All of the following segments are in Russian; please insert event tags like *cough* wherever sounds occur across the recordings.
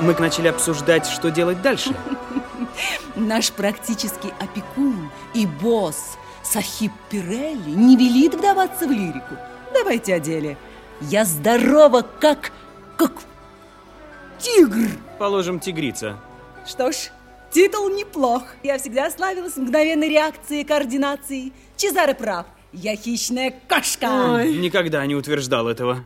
Мы начали обсуждать, что делать дальше. *laughs* Наш практический опекун и босс Сахиб Пирелли не велит вдаваться в лирику. Давайте о деле. Я здорова, как... как... тигр. Положим, тигрица. Что ж, титул неплох. Я всегда славилась мгновенной реакцией и координацией. Чезаре прав. Я хищная кошка. Ой. Никогда не утверждал этого.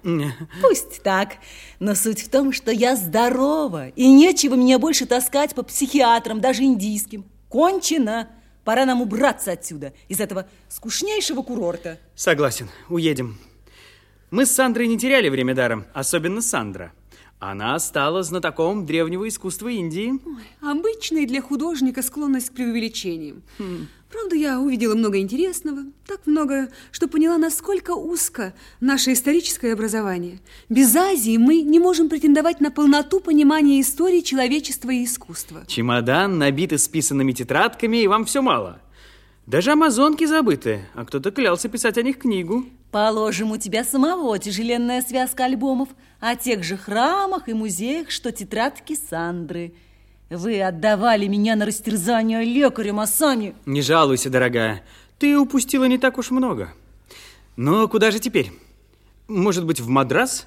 Пусть так. Но суть в том, что я здорова. И нечего меня больше таскать по психиатрам, даже индийским. Кончено. Пора нам убраться отсюда, из этого скучнейшего курорта. Согласен, уедем. Мы с Сандрой не теряли время даром, особенно Сандра. Она стала знатоком древнего искусства Индии. Ой, обычная для художника склонность к преувеличениям. Хм. Правда, я увидела много интересного, так много, что поняла, насколько узко наше историческое образование. Без Азии мы не можем претендовать на полноту понимания истории человечества и искусства. Чемодан набит списанными тетрадками, и вам все мало. Даже амазонки забыты, а кто-то клялся писать о них книгу. Положим, у тебя самого тяжеленная связка альбомов о тех же храмах и музеях, что тетрадки Сандры – вы отдавали меня на растерзание лекарю Масани. Не жалуйся, дорогая. Ты упустила не так уж много. Но куда же теперь? Может быть, в Мадрас?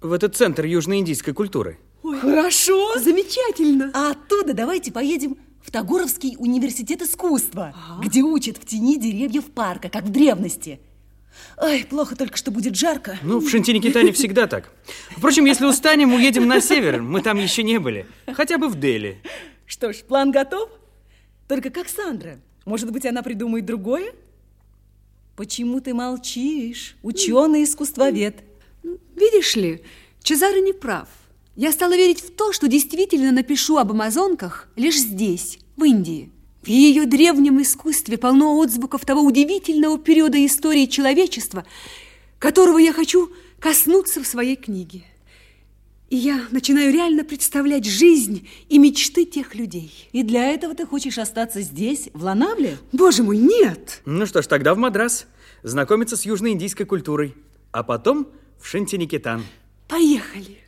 В этот центр южноиндийской культуры? Ой, Хорошо, замечательно. А оттуда давайте поедем в Тагоровский университет искусства, ага. где учат в тени деревьев парка, как в древности. Ай, плохо только, что будет жарко. Ну, в Шантиникитане всегда так. Впрочем, если устанем, уедем на север. Мы там еще не были. Хотя бы в Дели. Что ж, план готов? Только как Сандра? Может быть, она придумает другое? Почему ты молчишь, ученый-искусствовед? Видишь ли, Чезаро не прав. Я стала верить в то, что действительно напишу об амазонках лишь здесь, в Индии. В ее древнем искусстве полно отзвуков того удивительного периода истории человечества, которого я хочу коснуться в своей книге. И я начинаю реально представлять жизнь и мечты тех людей. И для этого ты хочешь остаться здесь, в Ланавле? Боже мой, нет! Ну что ж, тогда в Мадрас. Знакомиться с южноиндийской культурой. А потом в Шантиникитан. Поехали!